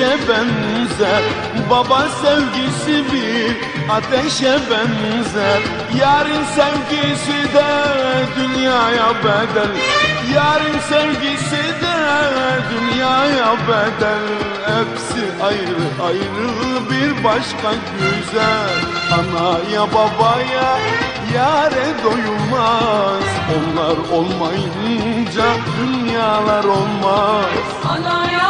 Güneşe benzer Baba sevgisi bir ateşe benzer. Yarın sevgisi de dünyaya bedel Yarın sevgisi de dünyaya bedel. Hepsi ayrı ayrı bir başka güzel. Anaya babaya yare doyulmaz. Onlar olmayınca dünyalar olmaz. Anaya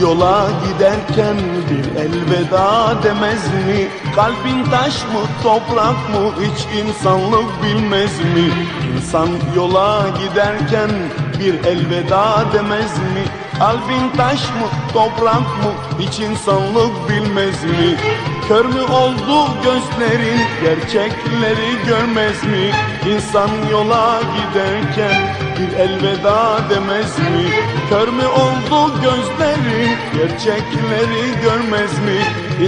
yola giderken bir elveda demez mi? Kalbin taş mı toprak mı hiç insanlık bilmez mi? İnsan yola giderken bir elveda demez mi? Kalbin taş mı toprak mı hiç insanlık bilmez mi? Kör mü oldu gözlerin gerçekleri görmez mi? İnsan yola giderken bir elveda demez mi? Kör mü oldu gözlerin gerçekleri görmez mi?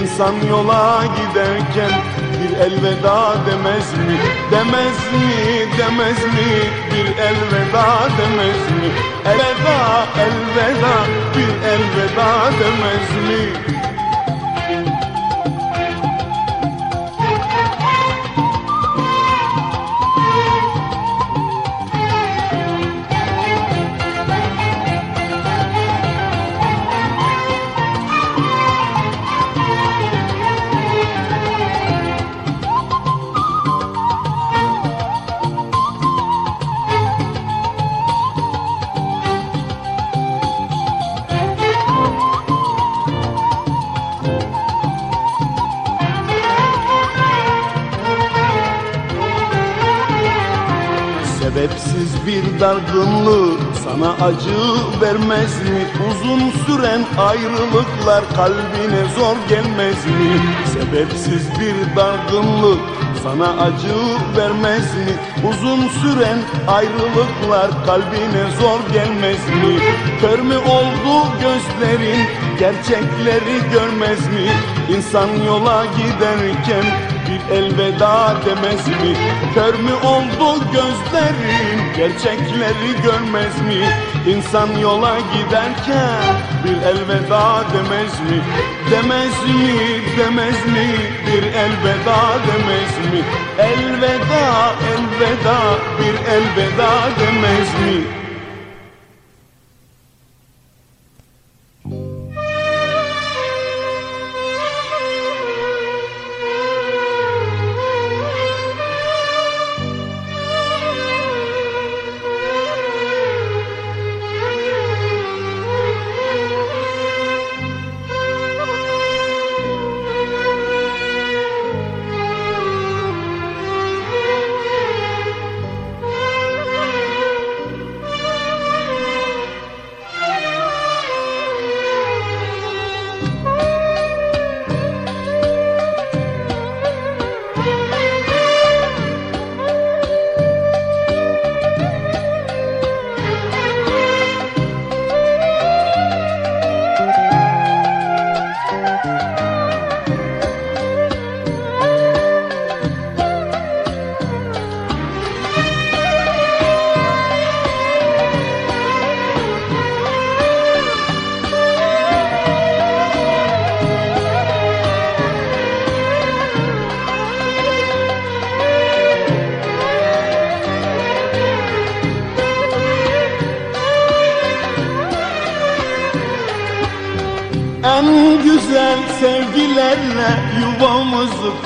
İnsan yola giderken bir elveda demez mi? Demez mi, demez mi? Bir elveda demez mi? Elveda, elveda, bir elveda demez mi? Acı vermez mi? Uzun süren ayrılıklar kalbine zor gelmez mi? Sebepsiz bir dargınlık sana acı vermez mi? Uzun süren ayrılıklar kalbine zor gelmez mi? Kör mü oldu gözlerin gerçekleri görmez mi? İnsan yola giderken bir elveda demez mi? Kör mü oldu gözlerin gerçekleri görmez mi? İnsan yola giderken bir elveda demez mi? Demez mi, demez mi? Bir elveda demez mi? Elveda, elveda, bir elveda demez mi?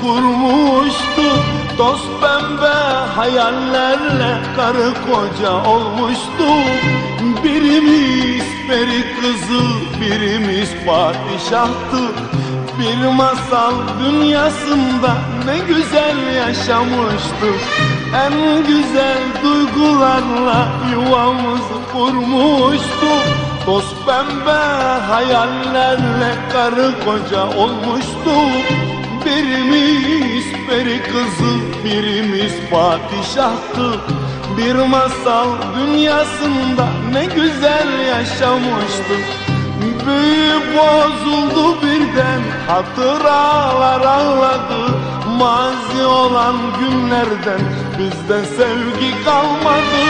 Kurmuştuk Toz pembe hayallerle karı koca olmuştuk Birimiz peri kızı, birimiz padişahtı. Bir masal dünyasında ne güzel yaşamıştık En güzel duygularla yuvamızı kurmuştuk Toz pembe hayallerle karı koca olmuştuk Birimiz peri kızı, birimiz padişahtı. Bir masal dünyasında ne güzel yaşamıştık Büyü bozuldu birden, hatıralar ağladı. Mazi olan günlerden bizde sevgi kalmadı.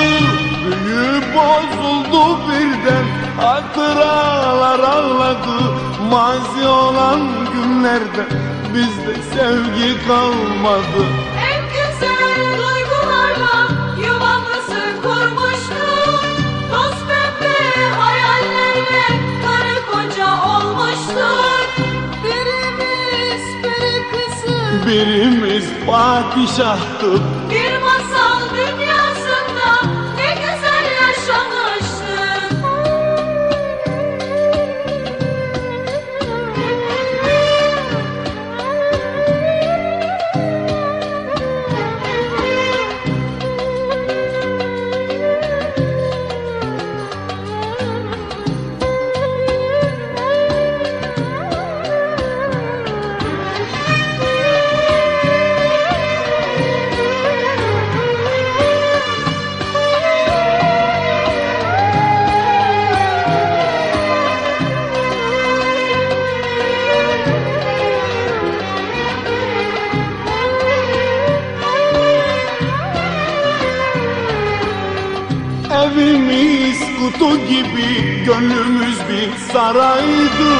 Büyü bozuldu birden Hatıralar ağladı. Mazi olan günlerde Bizde sevgi kalmadı. En güzel duygularla yuvamızı kurmuştuk Toz pembe hayallerle karı koca olmuştuk Birimiz peri kızı. Birimiz padişahtı gönlümüz bir saraydı.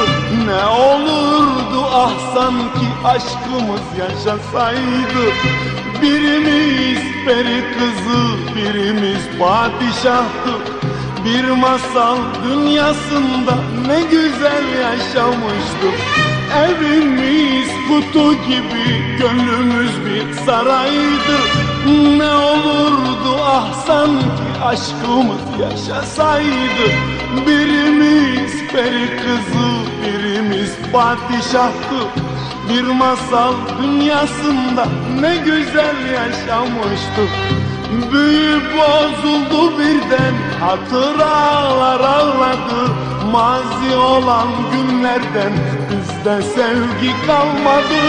Ne olurdu ah sanki aşkımız yaşasaydı. Birimiz peri kızı birimiz padişahtı. Bir masal dünyasında ne güzel yaşamıştık Evimiz kutu gibi gönlümüz bir saraydı. Ne olurdu ah sanki aşkımız yaşasaydı Birimiz peri kızı birimiz padişahtı Bir masal dünyasında ne güzel yaşamıştık Büyü bozuldu birden hatıralar ağladı. Mazi olan günlerden bizde sevgi kalmadı.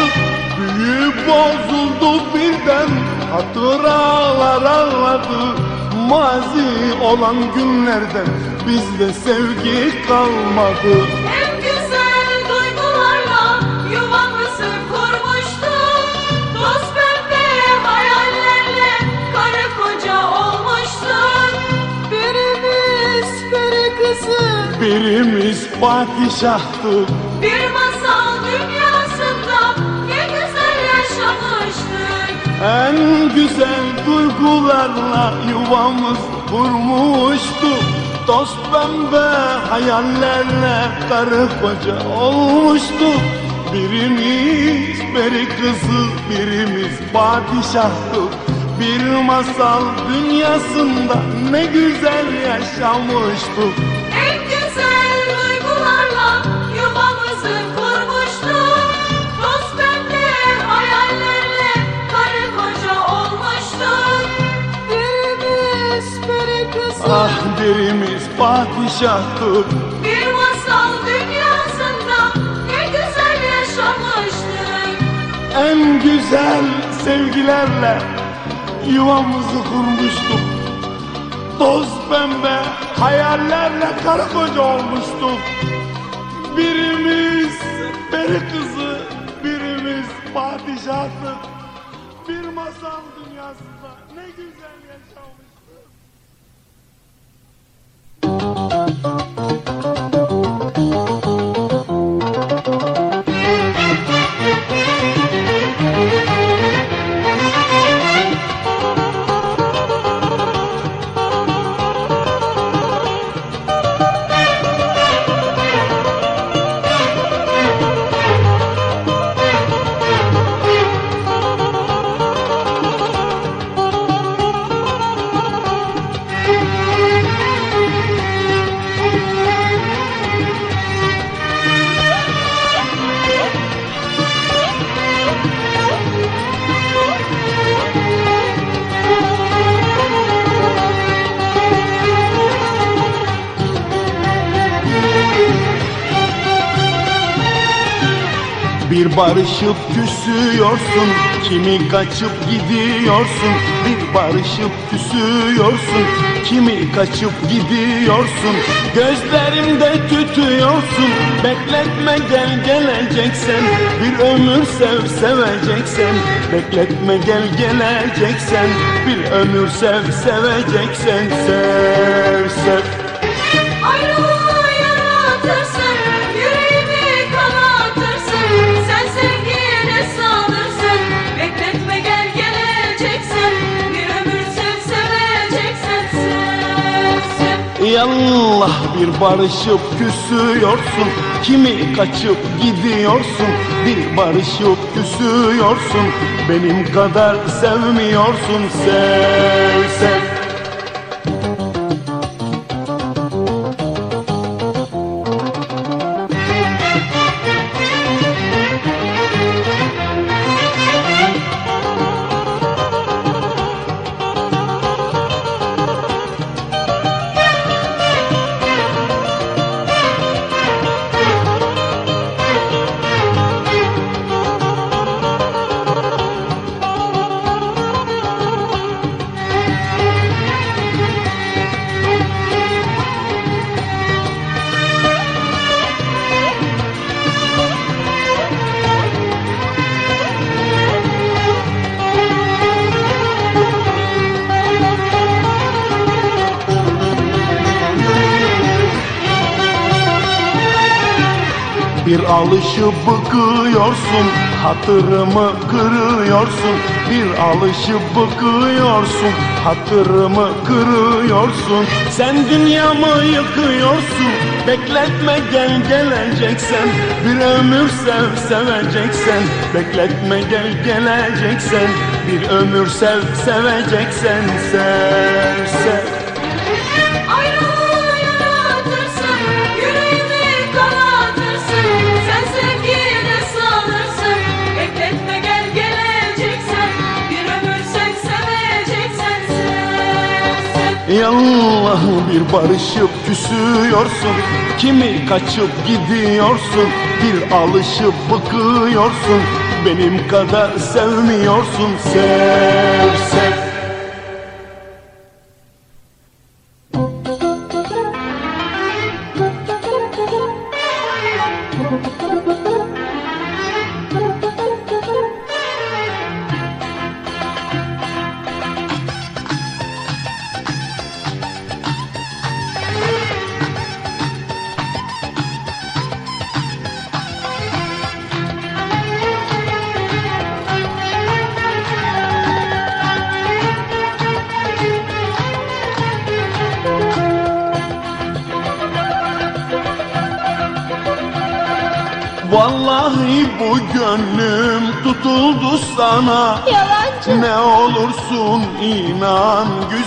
Büyü bozuldu birden hatıralar ağladı Mazi olan günlerden bizde sevgi kalmadı. En güzel duygularla yuvamızı kurmuştuk Dost pembe hayallerle karı koca olmuştuk Birimiz peri kızı Birimiz padişahtık Bir En güzel duygularla yuvamız kurmuştuk Dost pembe hayallerle karı koca olmuştuk Birimiz peri kızı, birimiz padişahtık Bir masal dünyasında ne güzel yaşamıştık peri kızı Ah birimiz padişahtık Bir masal dünyasında ne güzel yaşamıştık En güzel sevgilerle yuvamızı kurmuştuk. Toz pembe hayallerle karı koca olmuştuk. Birimiz peri kızı, birimiz padişahtık. Bir masal dünyasında ne güzel yaşamıştık. Bir küsüyorsun Kimi kaçıp gidiyorsun? Bir barışıp küsüyorsun. Kimi kaçıp gidiyorsun? Gözlerimde tütüyorsun. Bekletme gel geleceksen. Bir ömür sev seveceksen. Bekletme gel geleceksen. Bir ömür sev seveceksen. Sev sev sev Yallah bir barışıp küsüyorsun? Kimi kaçıp gidiyorsun? Bir barışıp küsüyorsun. Benim kadar sevmiyorsun. Sev sev bıkıyorsun Hatırımı kırıyorsun Bir alışıp bıkıyorsun. Hatırımı kırıyorsun Sen dünyamı yıkıyorsun. Bekletme gel geleceksen Bir ömür sev seveceksen. Bekletme gel geleceksen Bir ömür sev seveceksen. Sev sev Bir barışıp küsüyorsun? Kimi kaçıp gidiyorsun? Bir alışıp bıkıyorsun. Benim kadar sevmiyorsun. Sev sev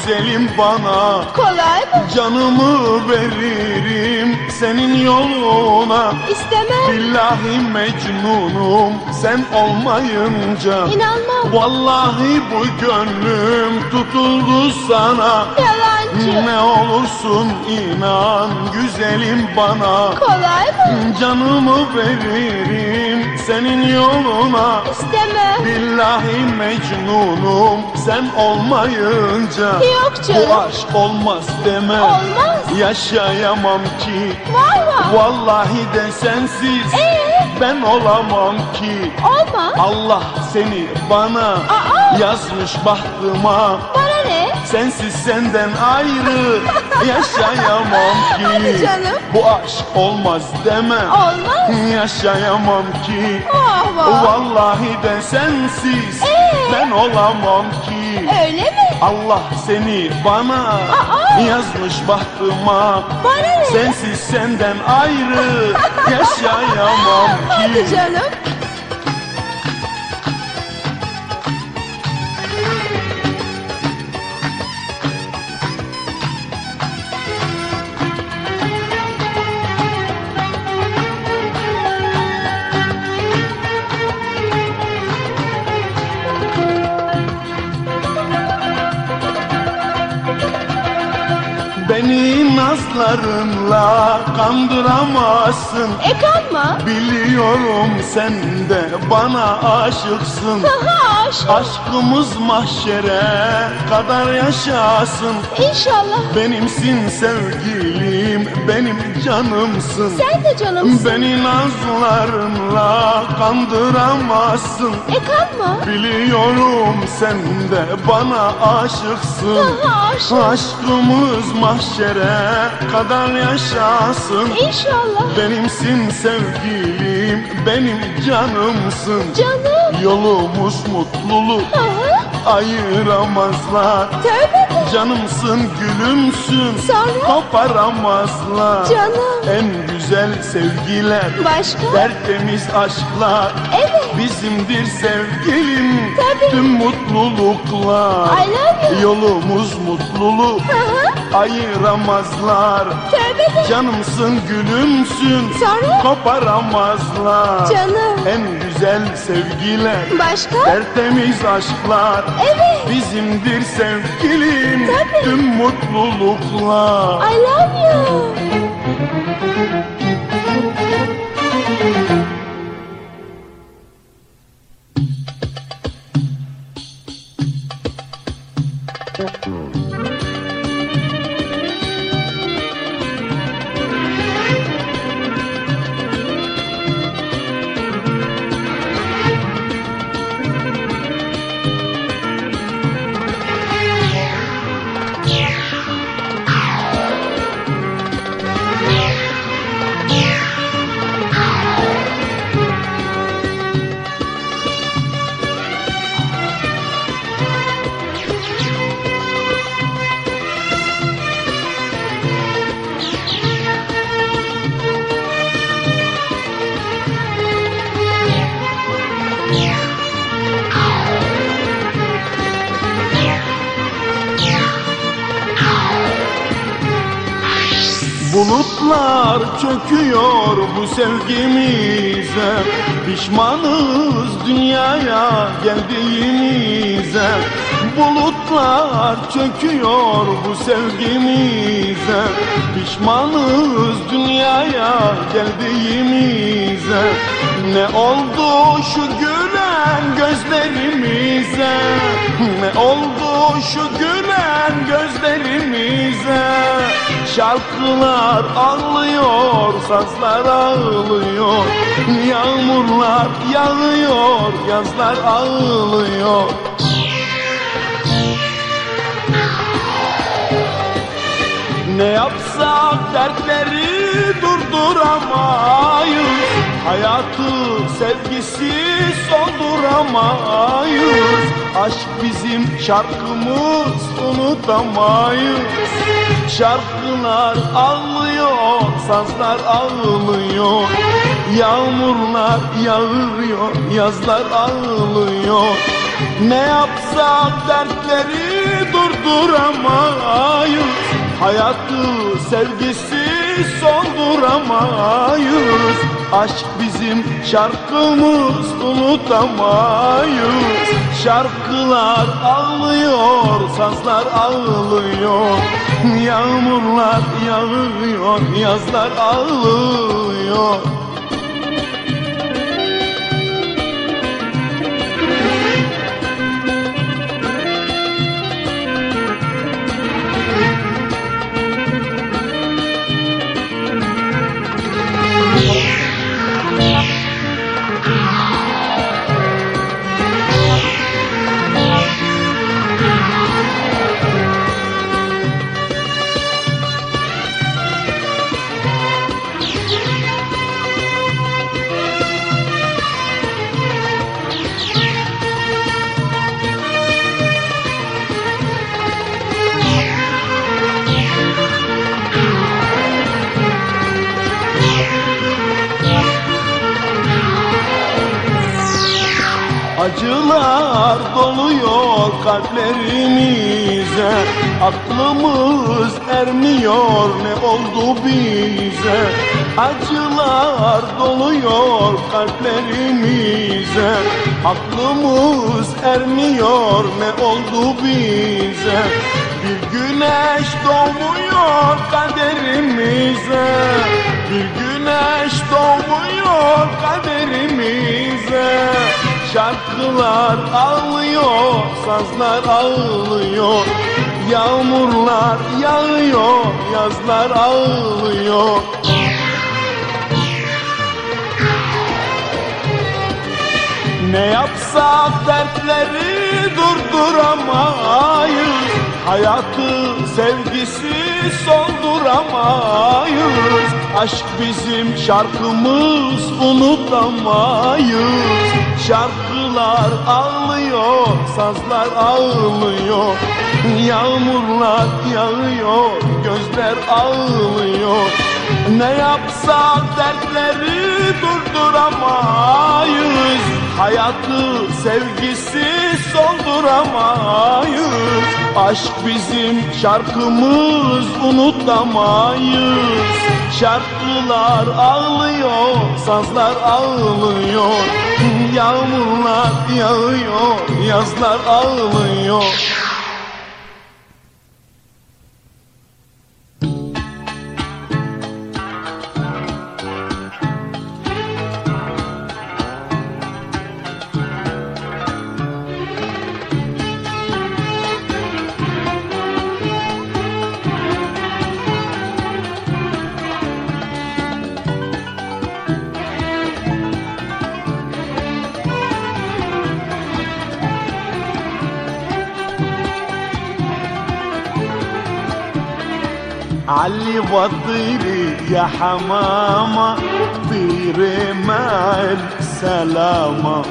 güzelim bana Kolay mı? Canımı veririm senin yoluna İstemem. Billahi mecnunum sen olmayınca İnanmam. Vallahi bu gönlüm tutuldu sana Yalancı. Ne olursun inan güzelim bana Kolay mı? Canımı veririm senin yoluna İstemem. Billahi mecnunum sen olmayınca Yok canım. Bu aşk olmaz deme Olmaz. Yaşayamam ki Var var. Vallahi de sensiz Ee? ben olamam ki Olmaz. Allah seni bana Aa! yazmış bahtıma Bana ne? Sensiz senden ayrı yaşayamam ki Hadi canım. Bu aşk olmaz deme Olmaz. Yaşayamam ki Vah vah. Vallahi de sensiz Ee? ben olamam ki Öyle mi? Allah seni bana Aa! yazmış bahtıma Bana ne? Sensiz senden ayrı yaşayamam ki Hadi canım. Nazlarınla kandıramazsın E kanma. Biliyorum sen de bana aşıksın Haha aşk. Aşkımız mahşere kadar yaşasın İnşallah. Benimsin sevgilim, benim canımsın Sen de canımsın. Beni nazlarınla kandıramazsın E kanma. Biliyorum sen de bana aşıksın Haha aşk. Aşkımız mahşere kadar yaşasın İnşallah. Benimsin sevgilim, benim canımsın Canım. Yolumuz mutluluk Aha. ayıramazlar Tövbe. Canımsın gülümsün Sonra? koparamazlar Canım. En güzel sevgiler Başka? Tertemiz aşklar Evet. Bizimdir sevgilim Tabii. Tüm mutluluklar I love you. Yolumuz mutluluk Aha. ayıramazlar Tövbe de. Canımsın gülümsün Sonra? Koparamazlar Canım. En güzel sevgiler Başka? Tertemiz aşklar Evet. Bizimdir sevgilim Tabii. Tüm mutluluklar I love you. Thank you. Sevgimize Pişmanız dünyaya geldiğimize. Bulutlar çöküyor bu sevgimize Pişmanız dünyaya geldiğimize. Ne oldu şu gülen gözlerimize? Ne oldu şu gülen gözlerimize? Şarkılar ağlıyor, sazlar ağlıyor Yağmurlar yağıyor, yazlar ağlıyor. Ne yapsak dertleri durduramayız Hayatı sevgisiz olduramayız Aşk bizim şarkımız unutamayız Şarkılar ağlıyor, sazlar ağlıyor. Yağmurlar yağıyor, yazlar ağlıyor. Ne yapsak dertleri durduramayız. Hayatı sevgisiz solduramayız Aşk bizim şarkımız unutamayız. Şarkılar ağlıyor, sazlar ağlıyor. Yağmurlar yağıyor, yazlar ağlıyor Acılar doluyor kalplerimize. Aklımız ermiyor ne oldu bize? Acılar doluyor kalplerimize. Aklımız ermiyor ne oldu bize? Bir güneş doğmuyor kaderimize Bir güneş doğmuyor kaderimize. Şarkılar ağlıyor, sazlar ağlıyor. Yağmurlar yağıyor, yazlar ağlıyor. Ne yapsak dertleri durduramayız Hayatı sevgisiz solduramayız Aşk bizim şarkımız unutamayız Şarkılar ağlıyor, sazlar ağlıyor. Yağmurlar yağıyor, gözler ağlıyor Ne yapsak dertleri durduramayız. Hayatı sevgisiz solduramayız. Aşk bizim şarkımız unutamayız Şarkılar ağlıyor, sazlar ağlıyor. Yağmurlar yağıyor, yazlar ağlıyor علي وطيري يا حمامة طيري مع السلامة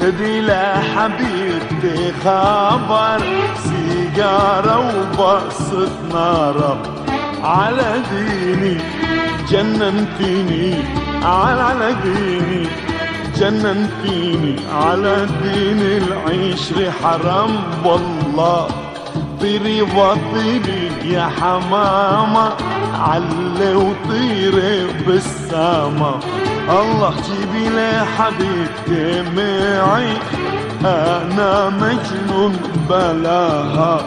خدي لحبيبتي خبر سيجارة وبصة نارة على ديني جننتيني على على ديني جننتيني على دين العشر حرام والله. طيري وطيري يا حمامة علي وطيري بالسما. الله جيبي لي حبيبتي معي أنا مجنون بلاها.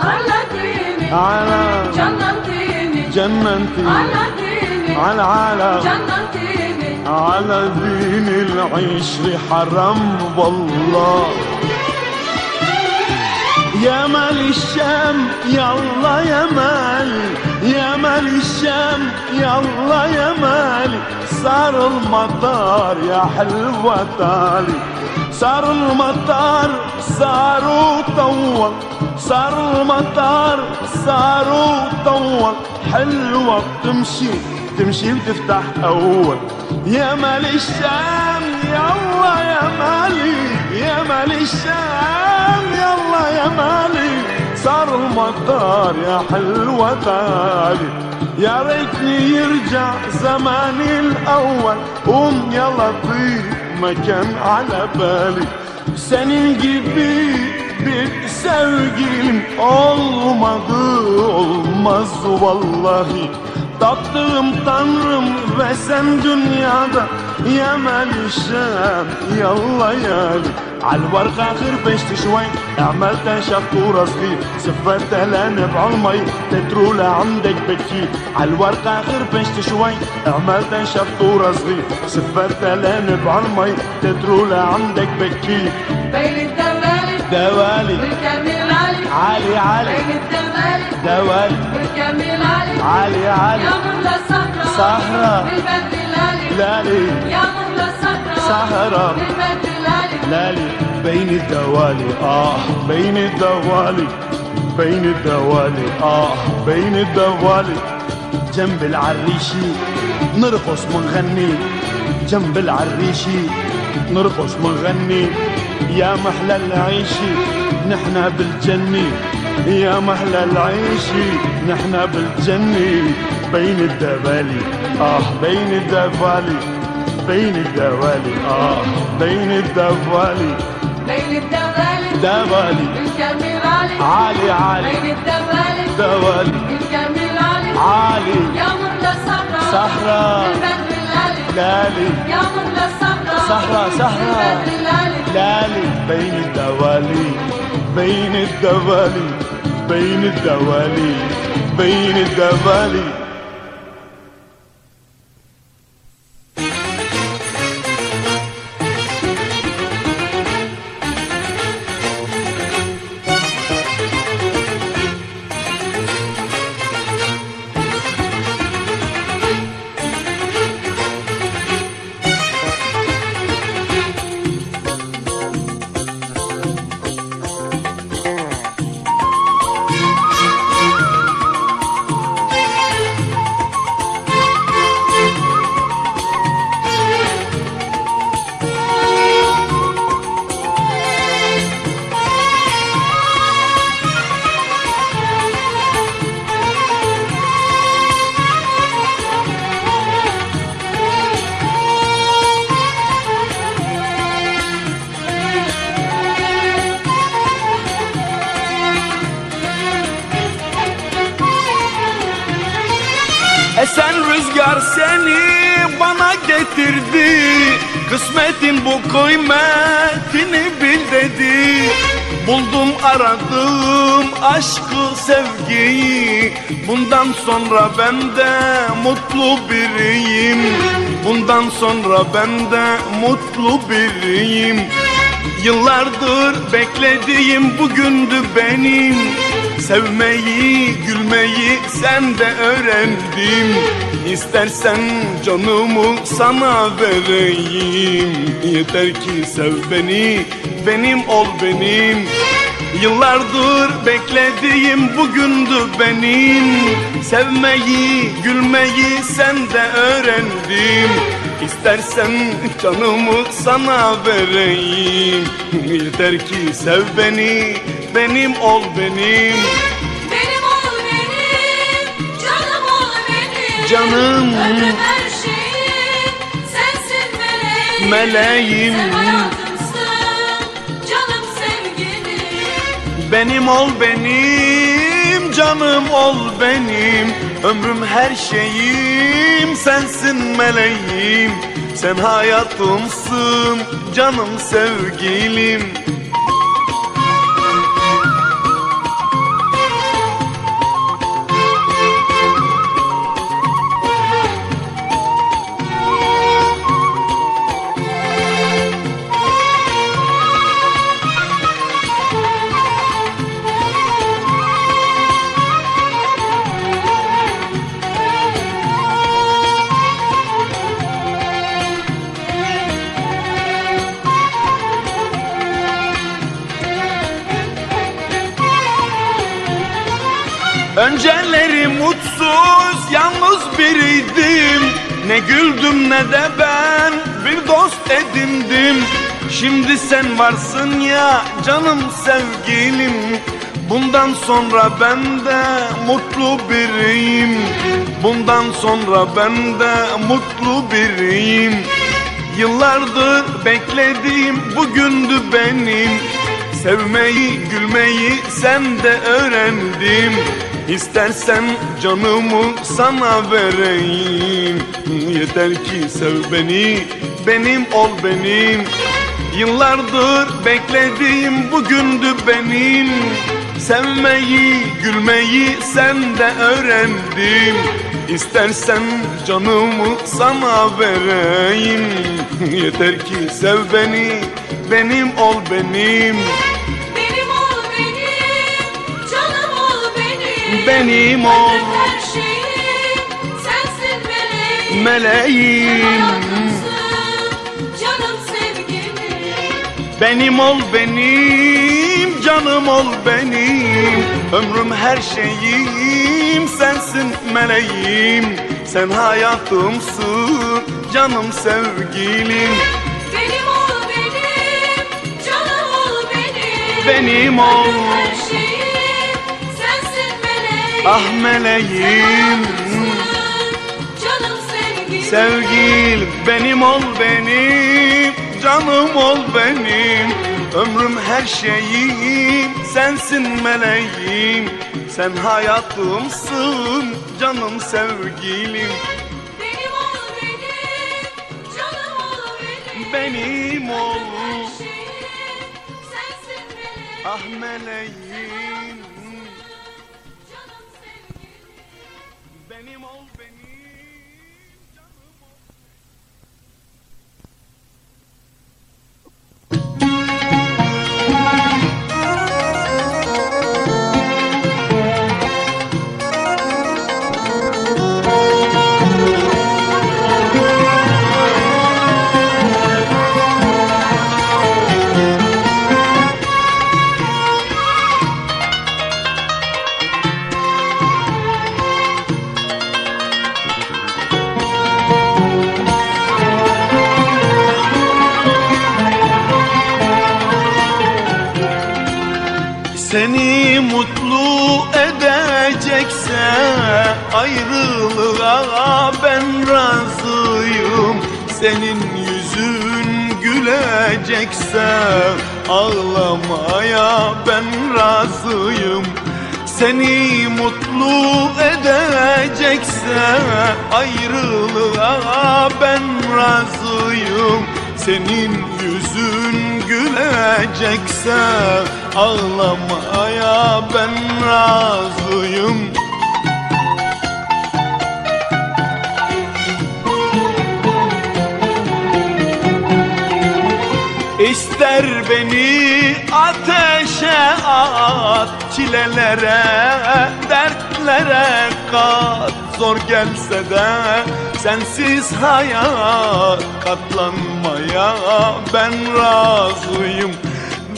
Arladini على Canlandini جننتي Arladini على على Canlandini على دين العشر حرام والله. يا مال الشام يلا يا مالي يا مال الشام يلا يا مالي صار المطار يا حلوة تالي صار المطار صاروا طول. صار المطار صاروا طول. حلوة بتمشي تمشي وتفتح أول. يا مال الشام يلا يا مالي يا مال الشام يلا يا مالي صار المطار يا حلوة تالي يا ريتني يرجع زماني الأول قوم يلا طيب مكان على بالي senin gibi bir sevgilim olmadı olmaz vallahi Tattığım tanrım ve sen dünyada يا مال الشام يلا يالي عالورقة خربشت شوي. عملت شفورة صغير سفرتها لنا المي تترولة عندك بكير عالورقة خربشت شوي. عملت شفورة صغير سفرتها لنا المي تترولة عندك بكير بين الدوالي. دوالي. بالكامل علي. علي علي. بين الدوالي. دوالي. بالكامل علي. علي علي. يا من صحرا. صحرا. بالبدري لالي. يا مهلة صحراء. بالبدر لالي. لالي بين الدوالي. آه بين الدوالي. بين الدوالي. آه بين الدوالي. جنب العريشي. نرقص ونغني جنب العريشي. نرقص ونغني يا محلى العيشي. نحنا بالجنة يا محلى العيشي نحنا بالجنة. بين الدوالي آه بين الدوالي بين الدوالي آه بين الدوالي بين الدوالي دوالي والكامل علي عالي عالي. بين الدوالي دوالي والكامل علي عالي. يا مهلة صحراء صحراء. لالي. يا مهلة صحراء صحراء صحراء لالي. بين الدوالي بين الدوالي بين الدوالي بين الدوالي. Bundan sonra ben de mutlu biriyim. Bundan sonra ben de mutlu biriyim. Yıllardır beklediğim bugündü benim. Sevmeyi, gülmeyi sen de öğrendim İstersen canımı sana vereyim. Yeter ki sev beni, benim ol benim Yıllardır beklediğim bugündü benim. Sevmeyi, gülmeyi sen de öğrendim İstersen canımı sana vereyim. Yeter ki sev beni, benim ol benim. Benim ol benim, canım ol benim. Canım. Ömrüm her şeyim, sensin meleğim. Meleğim. Sen Benim ol benim, canım ol benim. Ömrüm her şeyim sensin meleğim. Sen hayatımsın canım sevgilim Ne güldüm ne de ben bir dost edindim. Şimdi sen varsın ya canım sevgilim. Bundan sonra ben de mutlu biriyim. Bundan sonra ben de mutlu biriyim. Yıllardır beklediğim bugündü benim. Sevmeyi, gülmeyi sen de öğrendim İstersen canımı sana vereyim. Yeter ki sev beni, benim ol benim. Yıllardır beklediğim bugündü benim. Sevmeyi, gülmeyi sen de öğrendim İstersen canımı sana vereyim. Yeter ki sev beni, benim ol Benim benim. Ol. Her şeyim, sensin meleğim. Canım sevgilim. Benim ol benim, canım ol benim Ömrüm her şeyim, sensin meleğim Sen hayatımsın, canım sevgilim Benim ol benim, canım ol benim. Benim ol. Her şeyim. Ah meleğim Canım sevgilim. Sevgilim benim ol benim Canım ol benim Ömrüm her şeyim Sensin meleğim Sen hayatımsın Canım sevgilim Benim ol benim, canım ol benim. Benim ol. Ah meleğim Seni mutlu edecekse ayrılığa ben razıyım. Senin yüzün gülecekse ağlamaya ben razıyım. İster beni ateşe at Çilelere, dertlere kat. Zor gelse de sensiz hayat Katlanmaya. Ben razıyım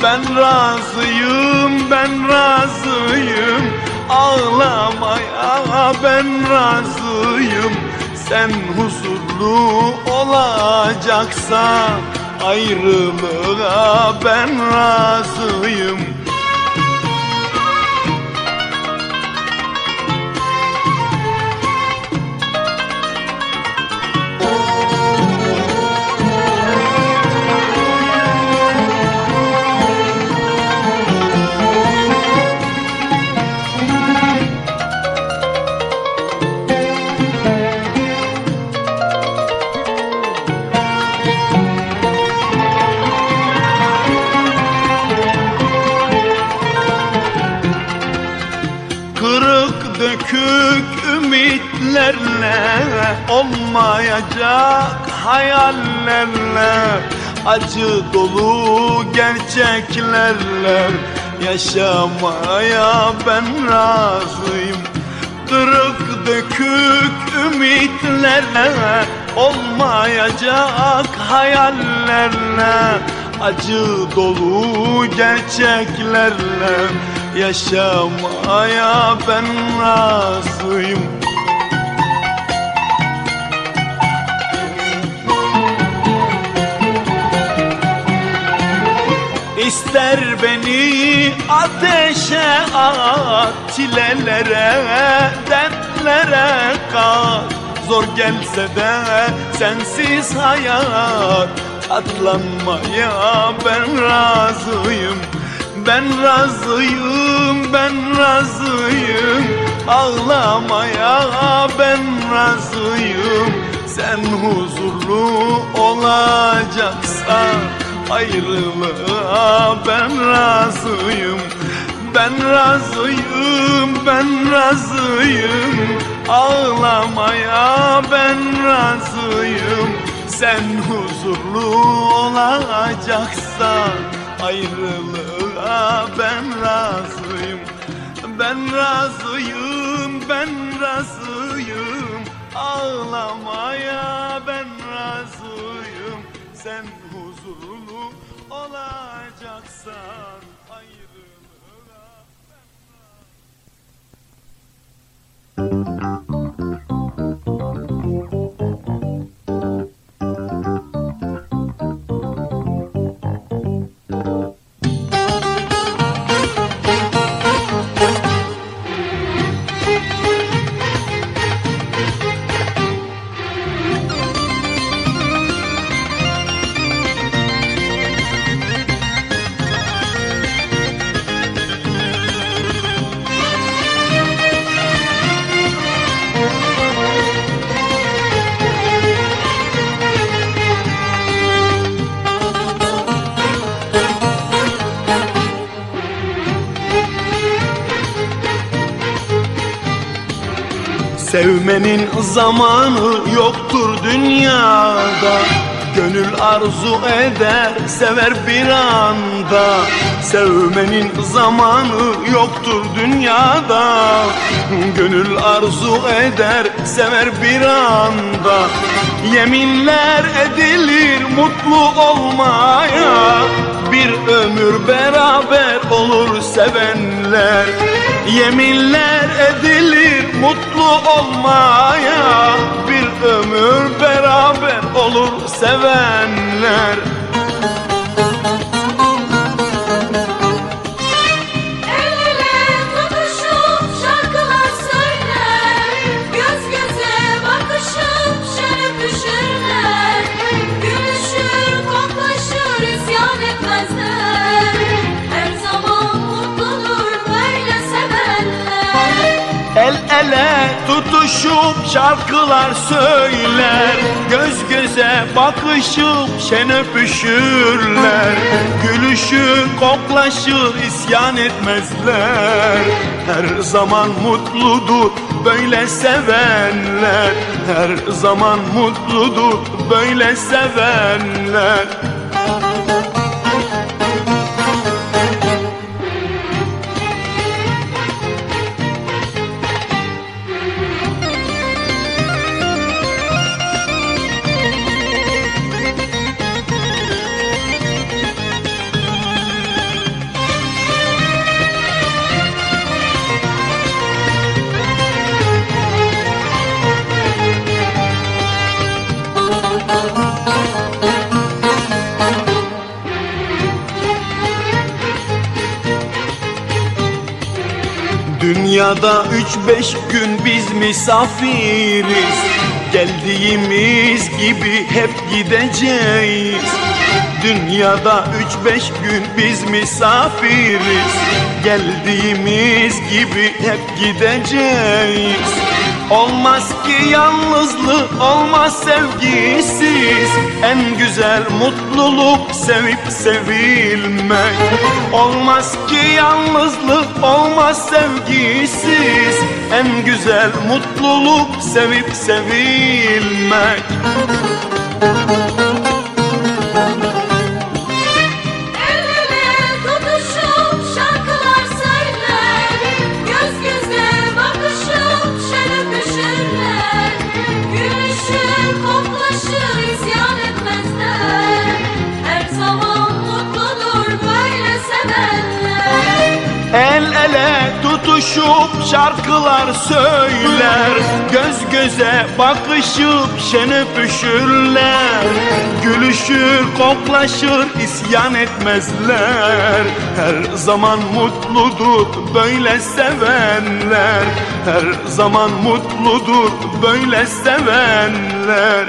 Ben razıyım, ben razıyım Ağlamaya. Ben razıyım Sen huzurlu olacaksan Ayrılığa. Ben razıyım hayallerle Acı dolu gerçeklerle Yaşamaya ben razıyım. Kırık dökük ümitlerle Olmayacak hayallerle Acı dolu gerçeklerle Yaşamaya ben razıyım İster beni ateşe at Çilelere, dertlere kat. Zor gelse de sensiz hayat Katlanmaya ben razıyım. Ben razıyım, ben razıyım. Ağlamaya ben razıyım. Sen huzurlu olacaksan Ayrılığa ben razıyım Ben razıyım, ben razıyım. Ağlamaya ben razıyım. Sen huzurlu olacaksan Ayrılığa ben razıyım. Ben razıyım, ben razıyım. Ağlamaya ben razıyım. Sen olacaksan Sevmenin zamanı yoktur dünyada. Gönül arzu eder sever bir anda. Sevmenin zamanı yoktur dünyada. Gönül arzu eder sever bir anda. Yeminler edilir mutlu olmaya. Bir ömür beraber olur sevenler Yeminler edilir mutlu olmaya. Bir ömür beraber olur sevenler tutuşup şarkılar söyler Göz göze bakışıp şen öpüşürler. Gülüşü koklaşır isyan etmezler. Her zaman mutludur böyle sevenler. Her zaman mutludur böyle sevenler Dünyada üç beş gün biz misafiriz. Geldiğimiz gibi hep gideceğiz. Dünyada üç beş gün biz misafiriz. Geldiğimiz gibi hep gideceğiz Olmaz ki yalnızlık olmaz sevgisiz. En güzel mutluluk sevip sevilmek. Olmaz ki yalnızlık olmaz sevgisiz. En güzel mutluluk sevip sevilmek tutuşup şarkılar söyler. Göz göze bakışıp şen öpüşürler. Gülüşür koklaşır isyan etmezler. Her zaman mutludur böyle sevenler. Her zaman mutludur böyle sevenler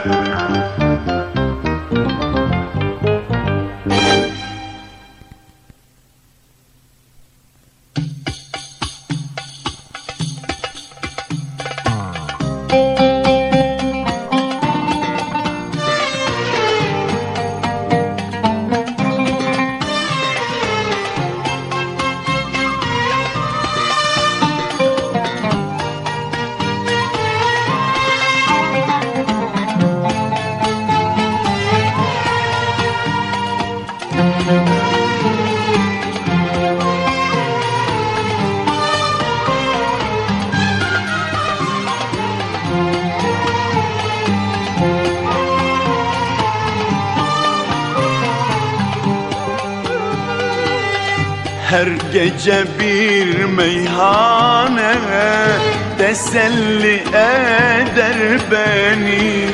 Her gece bir meyhane teselli eder beni.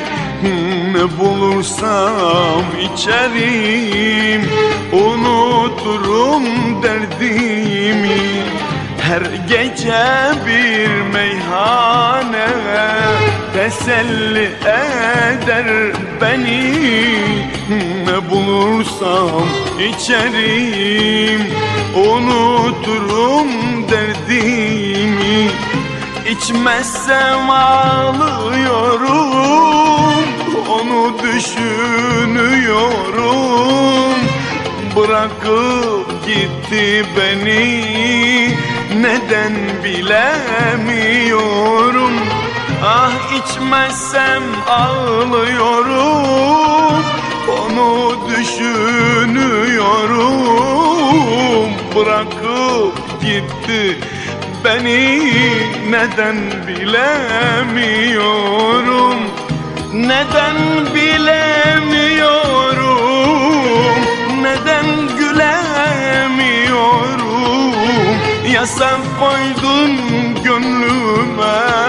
Ne bulursam içerim unuturum derdimi. Her gece bir meyhane teselli eder beni. Ne bulursam içerim unuturum derdimi. İçmezsem ağlıyorum. Onu düşünüyorum. Bırakıp gitti beni. Neden bilemiyorum. Ah içmezsem ağlıyorum. Onu düşünüyorum Bırakıp gitti. Beni neden bilemiyorum? Neden bilemiyorum? Neden gülemiyorum? Ya sen koydun gönlüme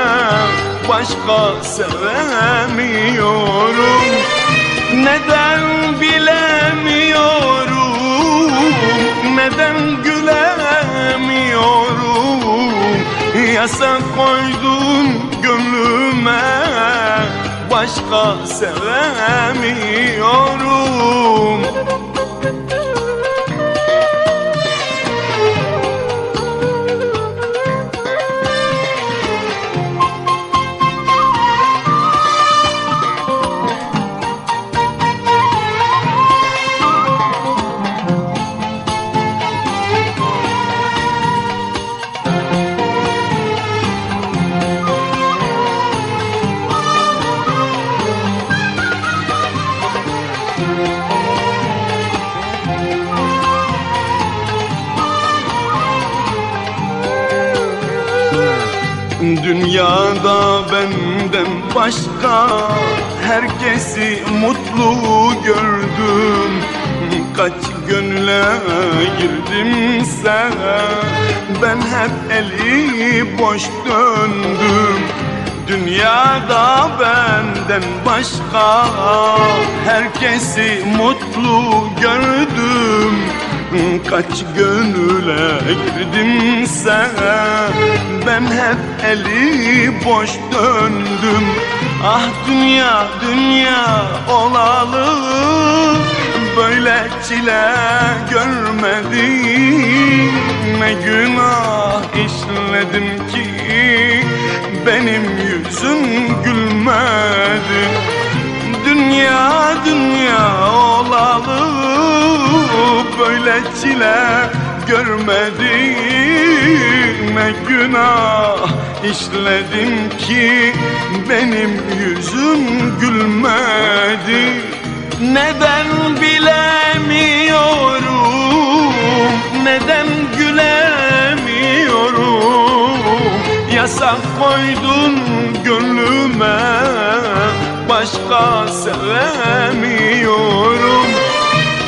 Başka sevemiyorum. Neden bilemiyorum Neden gülemiyorum? Ya sen koydun gönlüme Başka sevemiyorum herkesi mutlu gördüm. Kaç gönüle girdimse ben hep eli boş döndüm. Dünyada benden başka herkesi mutlu gördüm. Kaç gönüle girdimse ben hep eli boş döndüm Ah dünya dünya olalı böyle çile görmedim. Ne günah işledim ki benim yüzüm gülmedi. Dünya dünya olalı böyle çile görmedim. Ne günah işledim ki benim yüzüm gülmedi. Neden bilemiyorum Neden gülemiyorum? Yasak koydun gönlüme Başka sevemiyorum.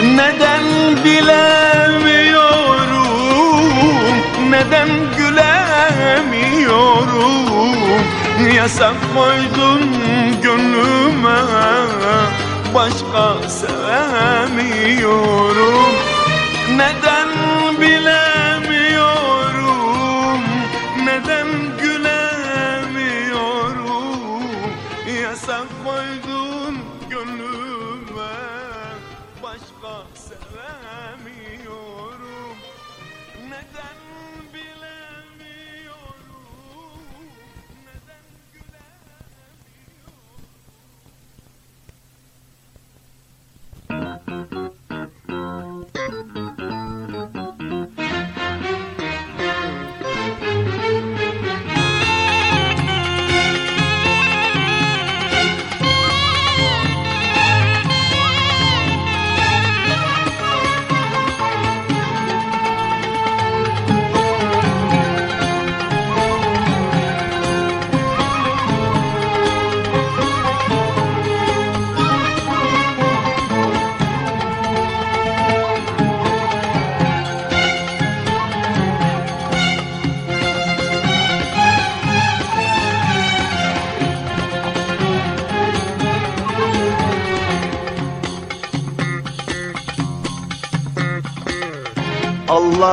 Neden bilemiyorum Neden gülemiyorum Yasak koydun gönlüme Başka sevemiyorum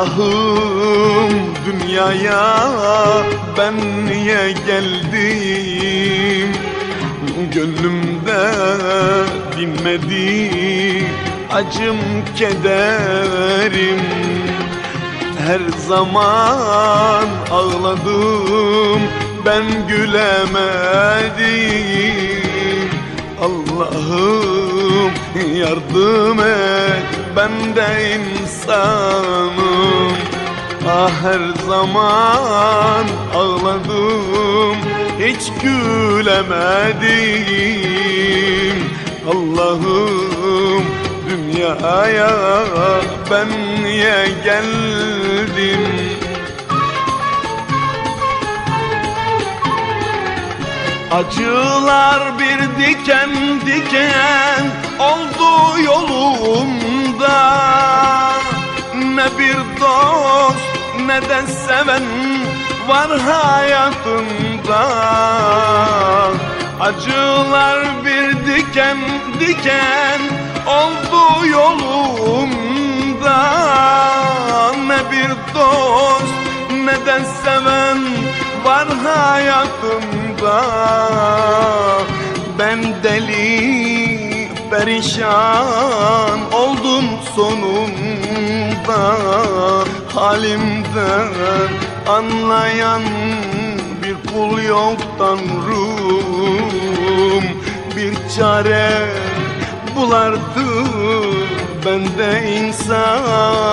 Allah'ım dünyaya ben niye geldim? Gönlümde dinmedi acım kederim. Her zaman ağladım ben gülemedim. Allah'ım yardım et ben de insanım Ah her zaman ağladım hiç gülemedim. Allah'ım dünyaya ben niye geldim? Acılar bir diken diken oldu yolumda Ne bir dost ne de seven var hayatımda. Acılar bir diken diken oldu yolumda. Ne bir dost ne de seven var hayatımda. Ben deli perişan oldum sonunda. Halimden anlayan bir kul yok tanrım. Bir çare bulardı ben de insanım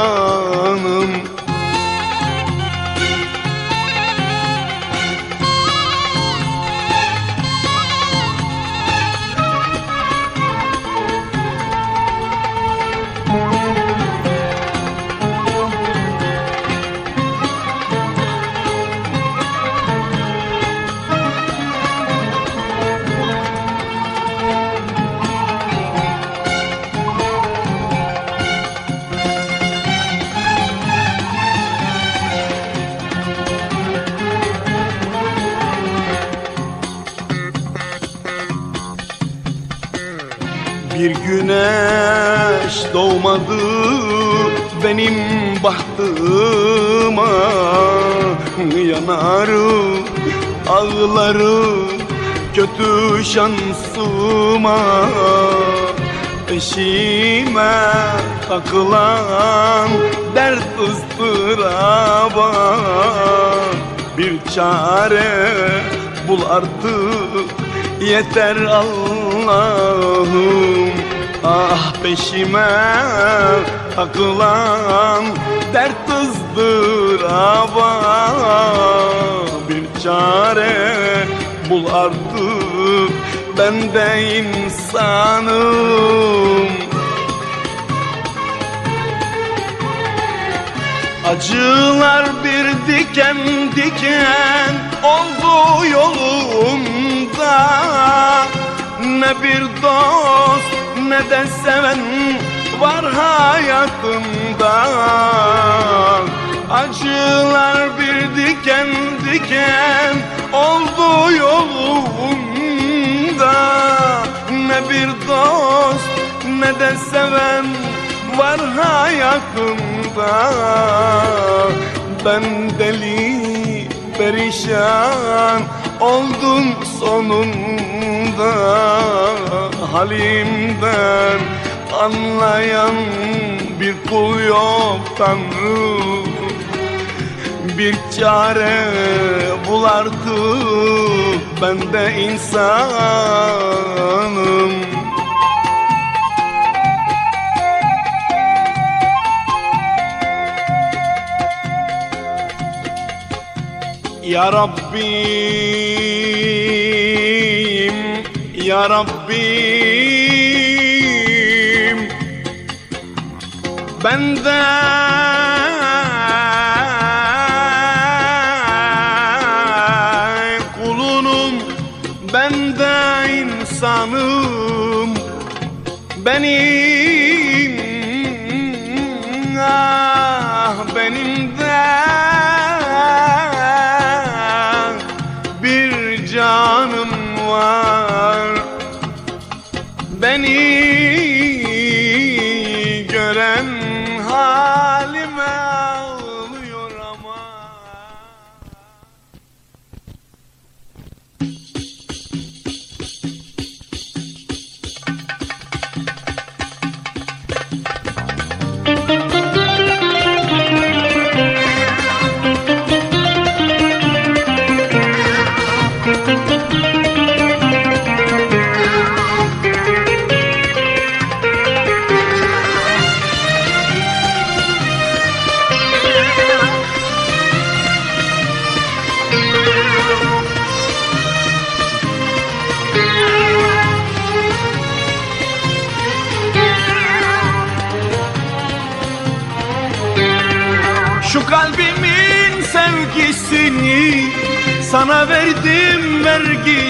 bahtıma Yanarım? Ağlarım kötü şansıma Peşime takılan dert ıstıraba Bir çare bul artık. Yeter Allah'ım Ah peşime takılan dert ızdıraba Bir çare bul artık. Ben de insanım. Acılar bir diken diken oldu yolumda. Ne bir dost ne de seven var hayatımda Acılar bir diken diken oldu yolumda Ne bir dost ne de seven var hayatımda. Ben deli perişan oldum sonunda. Halimden anlayan bir kul yok Tanrım bir çare bul artık ben de insanım. Ya Rabbim Ya Rabbim Benden kulunum ben de insanım. Benim ah benim de bir canım var. Beni Ah.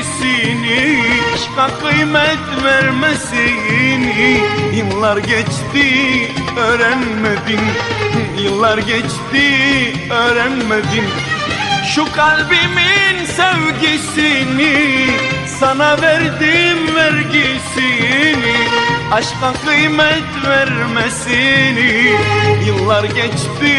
Vergisini Aşka kıymet vermesini Yıllar geçti öğrenmedin Yıllar geçti öğrenmedin Şu kalbimin sevgisini Sana verdim vergisini. Aşka kıymet vermesini. Yıllar geçti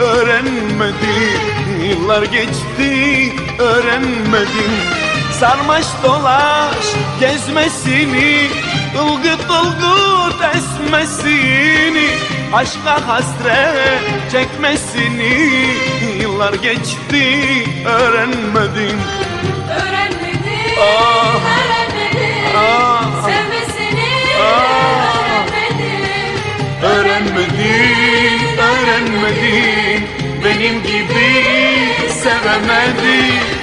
öğrenmedim. Yıllar geçti öğrenmedim Sarmaş dolaş gezmesini Ilgıt ılgıt esmesini Aşka hasret çekmesini Yıllar geçti öğrenmedim Öğrenmedim, Ah. öğrenmedim Ah. Sevmesini Ah. öğrenmedim Öğrenmedin, öğrenmedin Benim gibi sevemedin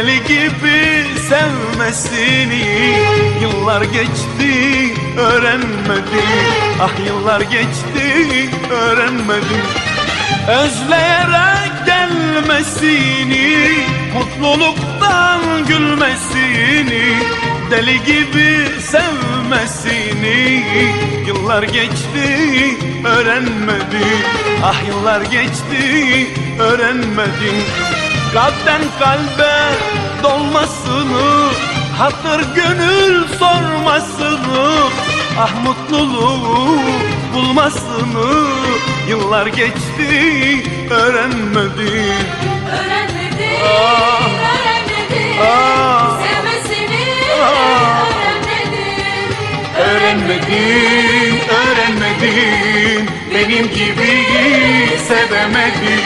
Deli gibi sevmesini Yıllar geçti öğrenmedim Ah yıllar geçti öğrenmedim Özleyerek gelmesini Mutluluktan gülmesini Deli gibi sevmesini Yıllar geçti öğrenmedim Ah yıllar geçti öğrenmedim Kalpten kalbe dolmasını Hatır gönül sormasını Ah mutluluğu bulmasını Yıllar geçti öğrenmedim Öğrenmedim, Ah. öğrenmedim Ah. Sevmesini Ah. öğrenmedim Öğrenmedim, öğrenmedim Benim gibi sevemedim